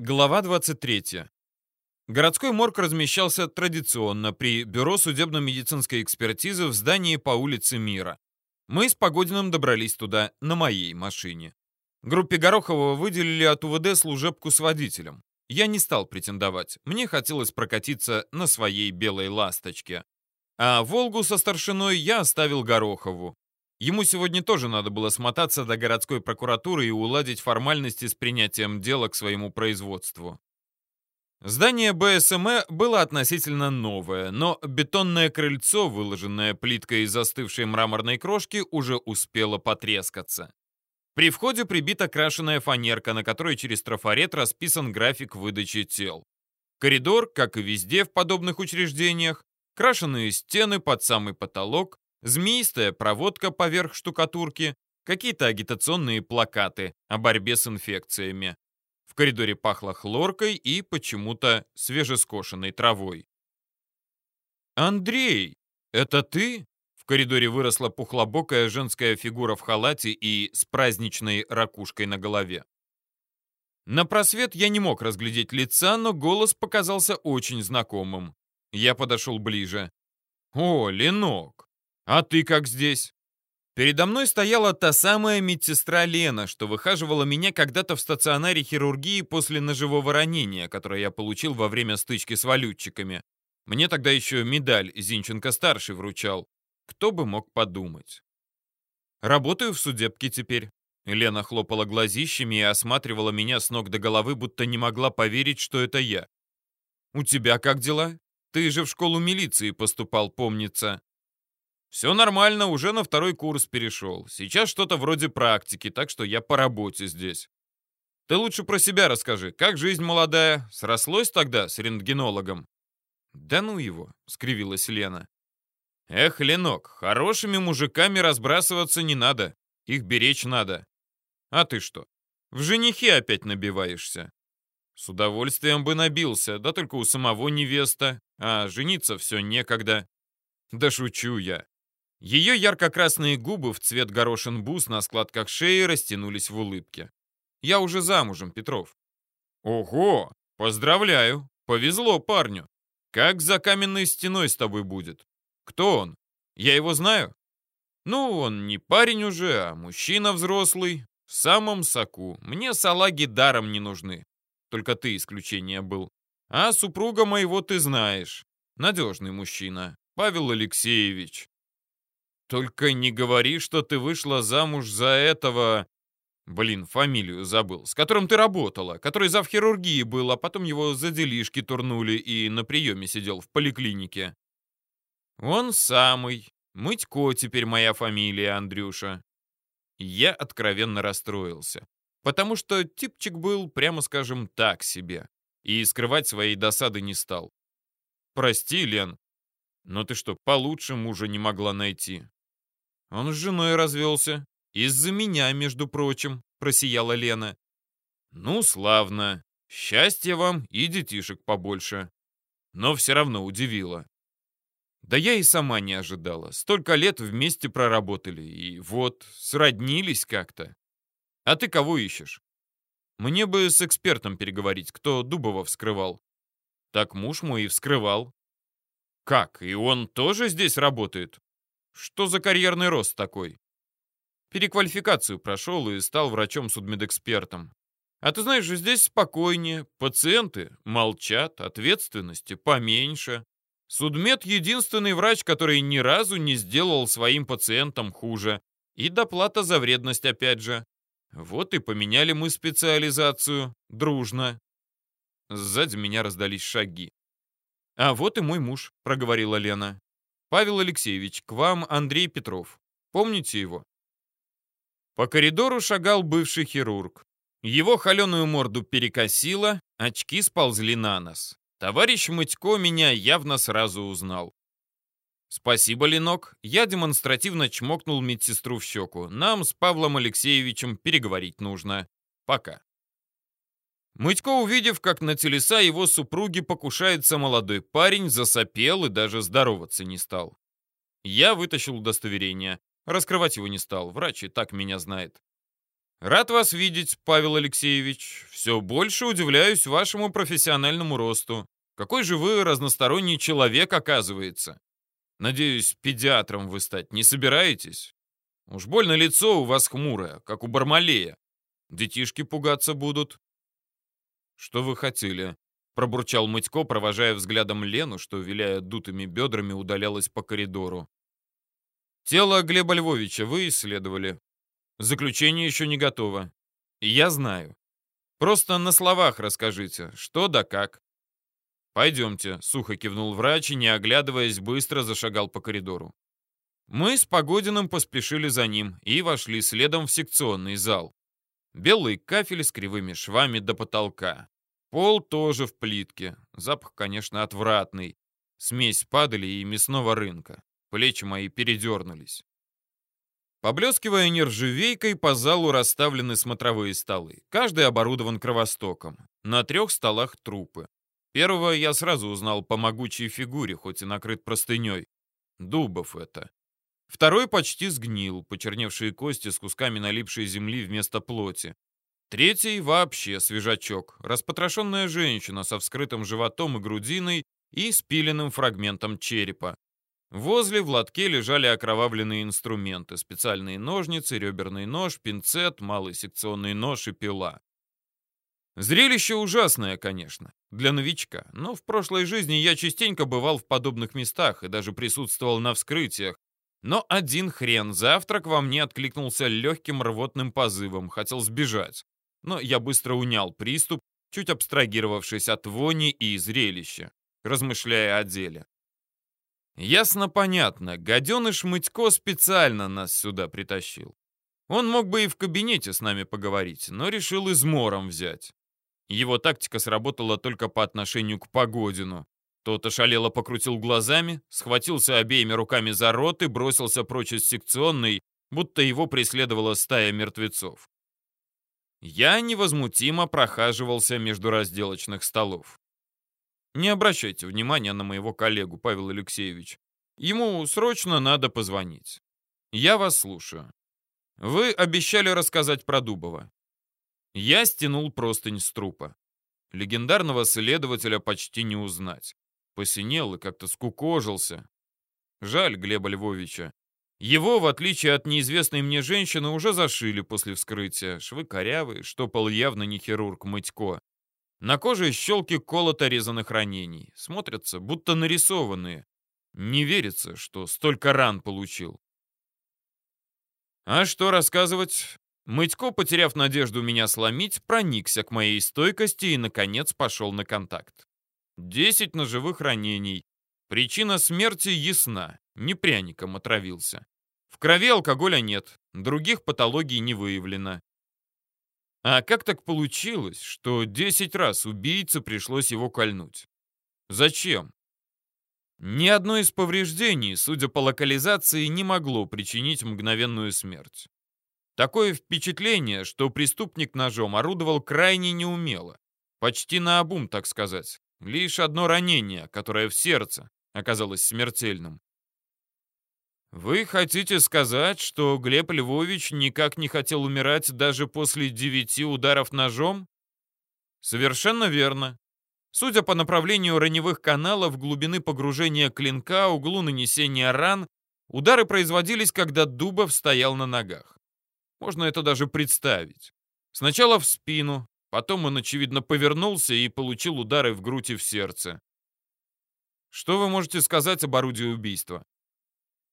Глава 23. Городской морг размещался традиционно при Бюро судебно-медицинской экспертизы в здании по улице Мира. Мы с Погодиным добрались туда на моей машине. Группе Горохова выделили от УВД служебку с водителем. Я не стал претендовать, мне хотелось прокатиться на своей белой ласточке. А «Волгу» со старшиной я оставил Горохову. Ему сегодня тоже надо было смотаться до городской прокуратуры и уладить формальности с принятием дела к своему производству. Здание БСМ было относительно новое, но бетонное крыльцо, выложенное плиткой из застывшей мраморной крошки, уже успело потрескаться. При входе прибита крашеная фанерка, на которой через трафарет расписан график выдачи тел. Коридор, как и везде в подобных учреждениях, крашеные стены под самый потолок, змеистая проводка поверх штукатурки, какие-то агитационные плакаты о борьбе с инфекциями. В коридоре пахло хлоркой и почему-то свежескошенной травой. «Андрей, это ты?» В коридоре выросла пухлобокая женская фигура в халате и с праздничной ракушкой на голове. На просвет я не мог разглядеть лица, но голос показался очень знакомым. Я подошел ближе. «О, Ленок, «А ты как здесь?» Передо мной стояла та самая медсестра Лена, что выхаживала меня когда-то в стационаре хирургии после ножевого ранения, которое я получил во время стычки с валютчиками. Мне тогда еще медаль Зинченко-старший вручал. Кто бы мог подумать. Работаю в судебке теперь. Лена хлопала глазищами и осматривала меня с ног до головы, будто не могла поверить, что это я. «У тебя как дела? Ты же в школу милиции поступал, помнится». Все нормально, уже на второй курс перешел. Сейчас что-то вроде практики, так что я по работе здесь. Ты лучше про себя расскажи. Как жизнь молодая? Срослось тогда с рентгенологом? Да ну его, скривилась Лена. Эх, Ленок, хорошими мужиками разбрасываться не надо. Их беречь надо. А ты что, в женихе опять набиваешься? С удовольствием бы набился, да только у самого невеста, а жениться все некогда. Да шучу я. Ее ярко-красные губы в цвет горошин бус на складках шеи растянулись в улыбке. «Я уже замужем, Петров». «Ого! Поздравляю! Повезло парню! Как за каменной стеной с тобой будет? Кто он? Я его знаю?» «Ну, он не парень уже, а мужчина взрослый, в самом соку. Мне салаги даром не нужны. Только ты исключение был. А супруга моего ты знаешь. Надежный мужчина. Павел Алексеевич. Только не говори, что ты вышла замуж за этого... Блин, фамилию забыл. С которым ты работала, который зав хирургии был, а потом его за делишки турнули и на приеме сидел в поликлинике. Он самый. Мытько теперь моя фамилия, Андрюша. Я откровенно расстроился. Потому что типчик был, прямо скажем, так себе. И скрывать своей досады не стал. Прости, Лен, но ты что, получше мужа не могла найти? Он с женой развелся. Из-за меня, между прочим, просияла Лена. Ну, славно. Счастья вам и детишек побольше. Но все равно удивило. Да я и сама не ожидала. Столько лет вместе проработали, и вот, сроднились как-то. А ты кого ищешь? Мне бы с экспертом переговорить, кто Дубова вскрывал. Так муж мой и вскрывал. Как, и он тоже здесь работает? Что за карьерный рост такой? Переквалификацию прошел и стал врачом-судмедэкспертом. А ты знаешь, здесь спокойнее, пациенты молчат, ответственности поменьше. Судмед — единственный врач, который ни разу не сделал своим пациентам хуже. И доплата за вредность опять же. Вот и поменяли мы специализацию. Дружно. Сзади меня раздались шаги. «А вот и мой муж», — проговорила Лена. Павел Алексеевич, к вам Андрей Петров. Помните его? По коридору шагал бывший хирург. Его холеную морду перекосило, очки сползли на нос. Товарищ Мытько меня явно сразу узнал. «Спасибо, Ленок». Я демонстративно чмокнул медсестру в щеку. «Нам с Павлом Алексеевичем переговорить нужно. Пока». Мытько, увидев, как на телеса его супруги покушается молодой парень, засопел и даже здороваться не стал. Я вытащил удостоверение. Раскрывать его не стал, врач и так меня знает. Рад вас видеть, Павел Алексеевич. Все больше удивляюсь вашему профессиональному росту. Какой же вы разносторонний человек, оказывается. Надеюсь, педиатром вы стать не собираетесь? Уж больно лицо у вас хмурое, как у Бармалея. Детишки пугаться будут. Что вы хотели? Пробурчал Мытько, провожая взглядом Лену, что, виляя дутыми бедрами, удалялась по коридору. Тело Глеба Львовича вы исследовали. Заключение еще не готово. Я знаю. Просто на словах расскажите, что да как. «Пойдемте», — сухо кивнул врач и, не оглядываясь, быстро зашагал по коридору. Мы с Погодиным поспешили за ним и вошли следом в секционный зал. Белый кафель с кривыми швами до потолка. Пол тоже в плитке. Запах, конечно, отвратный. Смесь падали и мясного рынка. Плечи мои передернулись. Поблескивая нержавейкой, по залу расставлены смотровые столы. Каждый оборудован кровостоком. На трех столах трупы. Первого я сразу узнал по могучей фигуре, хоть и накрыт простыней. Дубов это. Второй почти сгнил, почерневшие кости с кусками налипшей земли вместо плоти. Третий вообще свежачок, распотрошенная женщина со вскрытым животом и грудиной и спиленным фрагментом черепа. Возле в лотке лежали окровавленные инструменты, специальные ножницы, реберный нож, пинцет, малый секционный нож и пила. Зрелище ужасное, конечно, для новичка, но в прошлой жизни я частенько бывал в подобных местах и даже присутствовал на вскрытиях, но один хрен, завтрак во мне откликнулся легким рвотным позывом, хотел сбежать. Но я быстро унял приступ, чуть абстрагировавшись от вони и зрелища, размышляя о деле. Ясно-понятно, гаденыш Мытько специально нас сюда притащил. Он мог бы и в кабинете с нами поговорить, но решил измором взять. Его тактика сработала только по отношению к Погодину. Тот ошалело покрутил глазами, схватился обеими руками за рот и бросился прочь из секционной, будто его преследовала стая мертвецов. Я невозмутимо прохаживался между разделочных столов. Не обращайте внимания на моего коллегу, Павел Алексеевич. Ему срочно надо позвонить. Я вас слушаю. Вы обещали рассказать про Дубова. Я стянул простынь с трупа. Легендарного следователя почти не узнать посинел и как-то скукожился. Жаль Глеба Львовича. Его, в отличие от неизвестной мне женщины, уже зашили после вскрытия. Швы корявые, штопал явно не хирург Мытько. На коже щелки колото резаных ранений. Смотрятся, будто нарисованные. Не верится, что столько ран получил. А что рассказывать? Мытько, потеряв надежду меня сломить, проникся к моей стойкости и, наконец, пошел на контакт. 10 ножевых ранений. Причина смерти ясна. Не пряником отравился. В крови алкоголя нет. Других патологий не выявлено. А как так получилось, что 10 раз убийце пришлось его кольнуть? Зачем? Ни одно из повреждений, судя по локализации, не могло причинить мгновенную смерть. Такое впечатление, что преступник ножом орудовал крайне неумело. Почти наобум, так сказать. Лишь одно ранение, которое в сердце, оказалось смертельным. Вы хотите сказать, что Глеб Львович никак не хотел умирать даже после девяти ударов ножом? Совершенно верно. Судя по направлению раневых каналов, глубины погружения клинка, углу нанесения ран, удары производились, когда Дубов стоял на ногах. Можно это даже представить. Сначала в спину, Потом он, очевидно, повернулся и получил удары в грудь и в сердце. Что вы можете сказать об орудии убийства?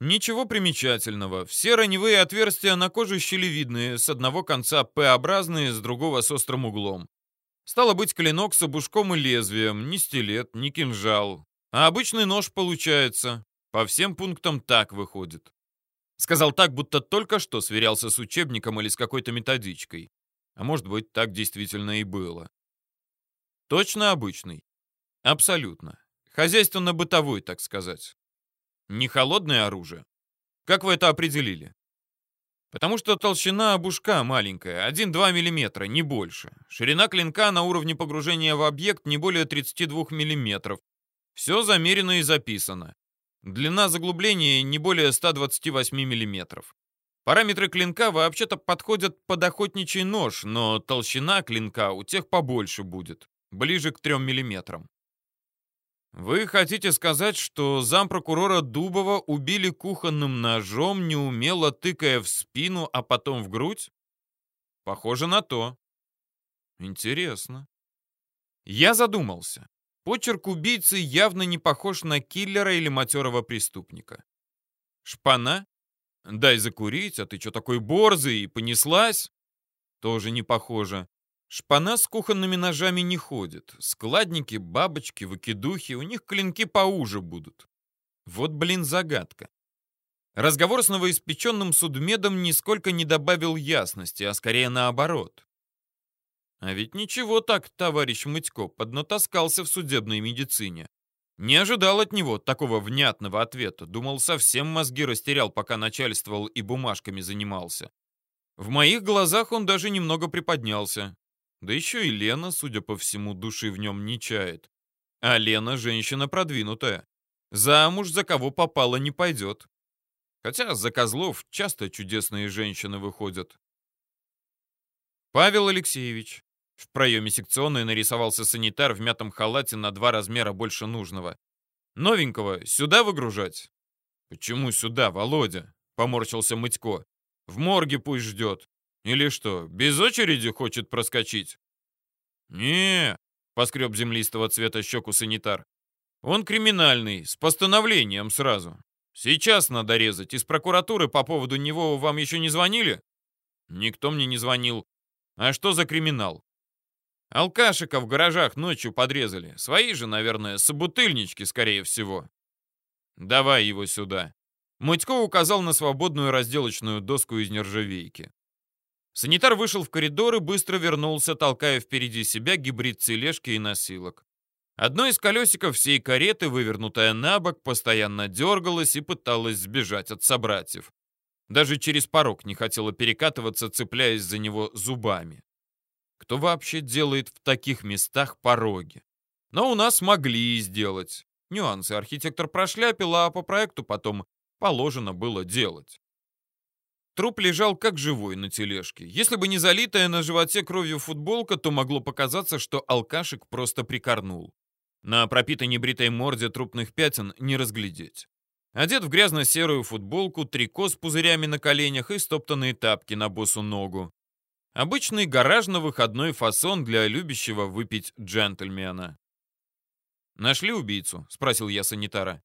Ничего примечательного. Все раневые отверстия на коже щелевидные, с одного конца П-образные, с другого с острым углом. Стало быть, клинок с обушком и лезвием, не стилет, не кинжал. А обычный нож получается. По всем пунктам так выходит. Сказал так, будто только что сверялся с учебником или с какой-то методичкой. А может быть, так действительно и было. Точно обычный? Абсолютно. Хозяйственно-бытовой, так сказать. Не холодное оружие? Как вы это определили? Потому что толщина обушка маленькая, 1-2 мм, не больше. Ширина клинка на уровне погружения в объект не более 32 мм. Все замерено и записано. Длина заглубления не более 128 мм. Параметры клинка вообще-то подходят под охотничий нож, но толщина клинка у тех побольше будет, ближе к 3 миллиметрам. Вы хотите сказать, что зампрокурора Дубова убили кухонным ножом, неумело тыкая в спину, а потом в грудь? Похоже на то. Интересно. Я задумался. Почерк убийцы явно не похож на киллера или матерого преступника. Шпана? Дай закурить, а ты что такой борзый, и понеслась? Тоже не похоже. Шпана с кухонными ножами не ходит. Складники, бабочки, выкидухи, у них клинки поуже будут. Вот, блин, загадка. Разговор с новоиспеченным судмедом нисколько не добавил ясности, а скорее наоборот. А ведь ничего так, товарищ Мытько, поднатаскался в судебной медицине. Не ожидал от него такого внятного ответа. Думал, совсем мозги растерял, пока начальствовал и бумажками занимался. В моих глазах он даже немного приподнялся. Да еще и Лена, судя по всему, души в нем не чает. А Лена женщина продвинутая. Замуж за кого попало не пойдет. Хотя за козлов часто чудесные женщины выходят. Павел Алексеевич, в проеме секционной нарисовался санитар в мятом халате на два размера больше нужного. «Новенького сюда выгружать?» «Почему сюда, Володя?» — поморщился Мытько. «В морге пусть ждет. Или что, без очереди хочет проскочить?» не поскреб землистого цвета щеку санитар. «Он криминальный, с постановлением сразу. Сейчас надо резать. Из прокуратуры по поводу него вам еще не звонили?» «Никто мне не звонил. А что за криминал?» Алкашика в гаражах ночью подрезали. Свои же, наверное, собутыльнички, скорее всего. Давай его сюда. Мутько указал на свободную разделочную доску из нержавейки. Санитар вышел в коридор и быстро вернулся, толкая впереди себя гибрид тележки и носилок. Одно из колесиков всей кареты, вывернутое на бок, постоянно дергалось и пыталось сбежать от собратьев. Даже через порог не хотело перекатываться, цепляясь за него зубами. Кто вообще делает в таких местах пороги? Но у нас могли сделать. Нюансы архитектор прошляпил, а по проекту потом положено было делать. Труп лежал как живой на тележке. Если бы не залитая на животе кровью футболка, то могло показаться, что алкашек просто прикорнул. На пропитой небритой морде трупных пятен не разглядеть. Одет в грязно-серую футболку, трико с пузырями на коленях и стоптанные тапки на босу ногу. Обычный гаражно-выходной фасон для любящего выпить джентльмена. «Нашли убийцу?» — спросил я санитара.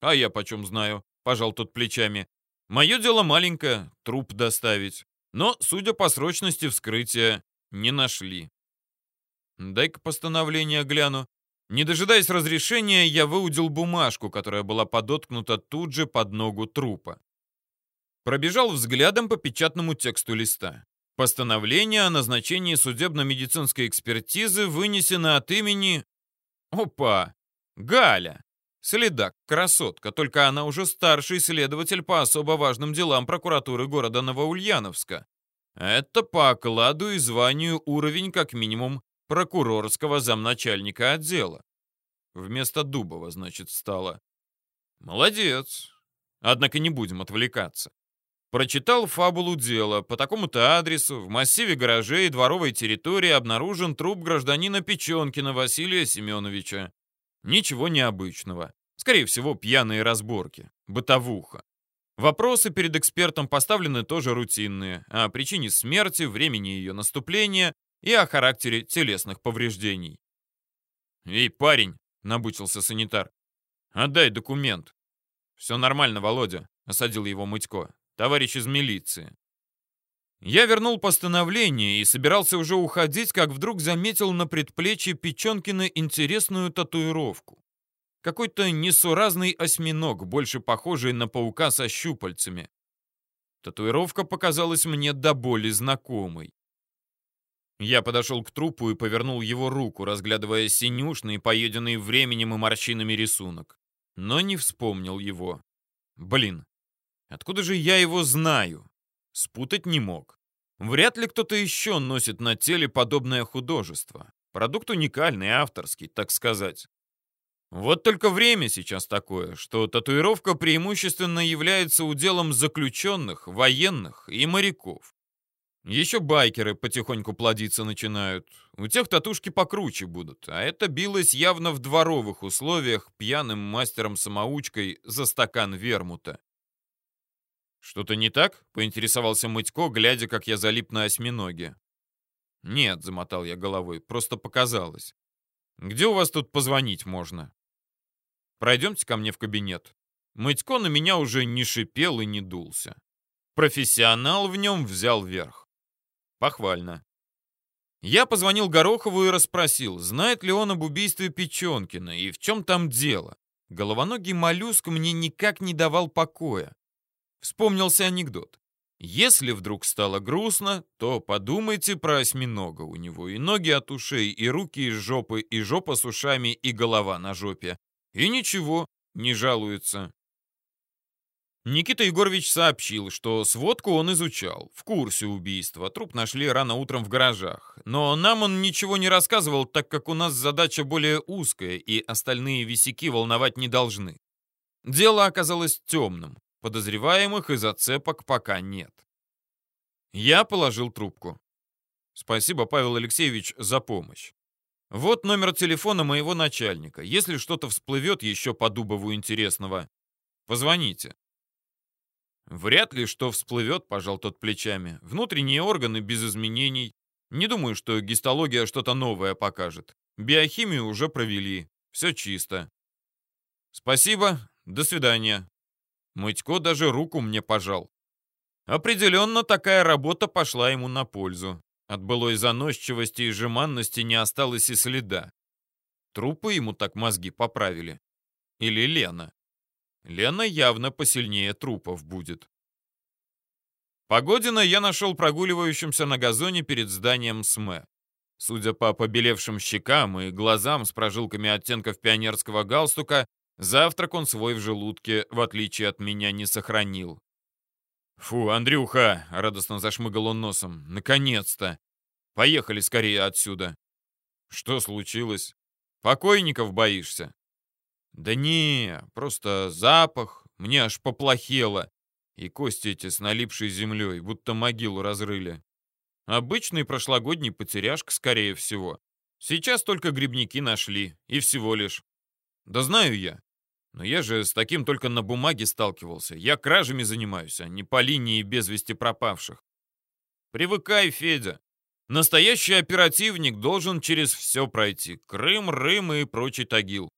«А я почем знаю?» — пожал тот плечами. «Мое дело маленькое — труп доставить. Но, судя по срочности вскрытия, не нашли». «Дай-ка постановление гляну». Не дожидаясь разрешения, я выудил бумажку, которая была подоткнута тут же под ногу трупа. Пробежал взглядом по печатному тексту листа. Постановление о назначении судебно-медицинской экспертизы вынесено от имени... Опа! Галя! Следак, красотка, только она уже старший следователь по особо важным делам прокуратуры города Новоульяновска. Это по окладу и званию уровень как минимум прокурорского замначальника отдела. Вместо Дубова, значит, стало. Молодец. Однако не будем отвлекаться. Прочитал фабулу дела. По такому-то адресу в массиве гаражей дворовой территории обнаружен труп гражданина Печенкина Василия Семеновича. Ничего необычного. Скорее всего, пьяные разборки. Бытовуха. Вопросы перед экспертом поставлены тоже рутинные. О причине смерти, времени ее наступления и о характере телесных повреждений. «Эй, парень!» — набучился санитар. «Отдай документ». «Все нормально, Володя», — осадил его Мытько товарищ из милиции. Я вернул постановление и собирался уже уходить, как вдруг заметил на предплечье Печенкина интересную татуировку. Какой-то несуразный осьминог, больше похожий на паука со щупальцами. Татуировка показалась мне до боли знакомой. Я подошел к трупу и повернул его руку, разглядывая синюшный, поеденный временем и морщинами рисунок. Но не вспомнил его. Блин, Откуда же я его знаю? Спутать не мог. Вряд ли кто-то еще носит на теле подобное художество. Продукт уникальный, авторский, так сказать. Вот только время сейчас такое, что татуировка преимущественно является уделом заключенных, военных и моряков. Еще байкеры потихоньку плодиться начинают. У тех татушки покруче будут, а это билось явно в дворовых условиях пьяным мастером-самоучкой за стакан вермута. «Что-то не так?» — поинтересовался Мытько, глядя, как я залип на осьминоге. «Нет», — замотал я головой, — «просто показалось. Где у вас тут позвонить можно?» «Пройдемте ко мне в кабинет». Мытько на меня уже не шипел и не дулся. Профессионал в нем взял верх. Похвально. Я позвонил Горохову и расспросил, знает ли он об убийстве Печенкина и в чем там дело. Головоногий моллюск мне никак не давал покоя. Вспомнился анекдот. Если вдруг стало грустно, то подумайте про осьминога. У него и ноги от ушей, и руки из жопы, и жопа с ушами, и голова на жопе. И ничего, не жалуется. Никита Егорович сообщил, что сводку он изучал, в курсе убийства. Труп нашли рано утром в гаражах. Но нам он ничего не рассказывал, так как у нас задача более узкая, и остальные висяки волновать не должны. Дело оказалось темным. Подозреваемых и зацепок пока нет. Я положил трубку. Спасибо, Павел Алексеевич, за помощь. Вот номер телефона моего начальника. Если что-то всплывет еще по Дубову интересного, позвоните. Вряд ли что всплывет, пожал тот плечами. Внутренние органы без изменений. Не думаю, что гистология что-то новое покажет. Биохимию уже провели. Все чисто. Спасибо. До свидания. Мытько даже руку мне пожал. Определенно такая работа пошла ему на пользу. От былой заносчивости и жеманности не осталось и следа. Трупы ему так мозги поправили. Или Лена. Лена явно посильнее трупов будет. Погодина я нашел прогуливающимся на газоне перед зданием СМЭ. Судя по побелевшим щекам и глазам с прожилками оттенков пионерского галстука, завтрак он свой в желудке, в отличие от меня, не сохранил. «Фу, Андрюха!» — радостно зашмыгал он носом. «Наконец-то! Поехали скорее отсюда!» «Что случилось? Покойников боишься?» Да не, просто запах, мне аж поплохело. И кости эти с налипшей землей, будто могилу разрыли. Обычный прошлогодний потеряшка, скорее всего. Сейчас только грибники нашли, и всего лишь. Да знаю я. Но я же с таким только на бумаге сталкивался. Я кражами занимаюсь, а не по линии без вести пропавших. Привыкай, Федя. Настоящий оперативник должен через все пройти. Крым, Рым и прочий Тагил.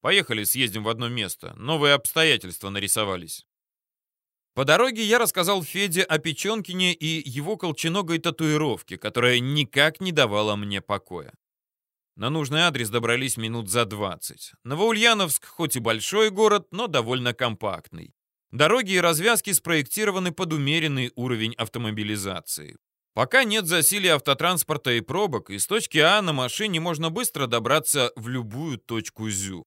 Поехали, съездим в одно место. Новые обстоятельства нарисовались. По дороге я рассказал Феде о Печенкине и его колченогой татуировке, которая никак не давала мне покоя. На нужный адрес добрались минут за 20. Новоульяновск хоть и большой город, но довольно компактный. Дороги и развязки спроектированы под умеренный уровень автомобилизации. Пока нет засилия автотранспорта и пробок, из точки А на машине можно быстро добраться в любую точку ЗЮ.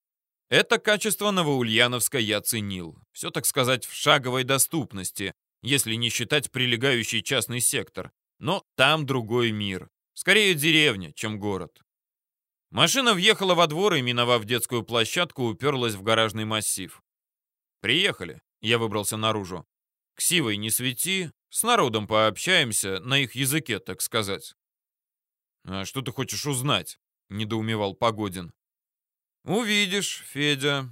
Это качество Новоульяновска я ценил. Все, так сказать, в шаговой доступности, если не считать прилегающий частный сектор. Но там другой мир. Скорее деревня, чем город. Машина въехала во двор и, миновав детскую площадку, уперлась в гаражный массив. «Приехали», — я выбрался наружу. «Ксивой не свети, с народом пообщаемся, на их языке, так сказать». «А что ты хочешь узнать?» — недоумевал Погодин. «Увидишь, Федя.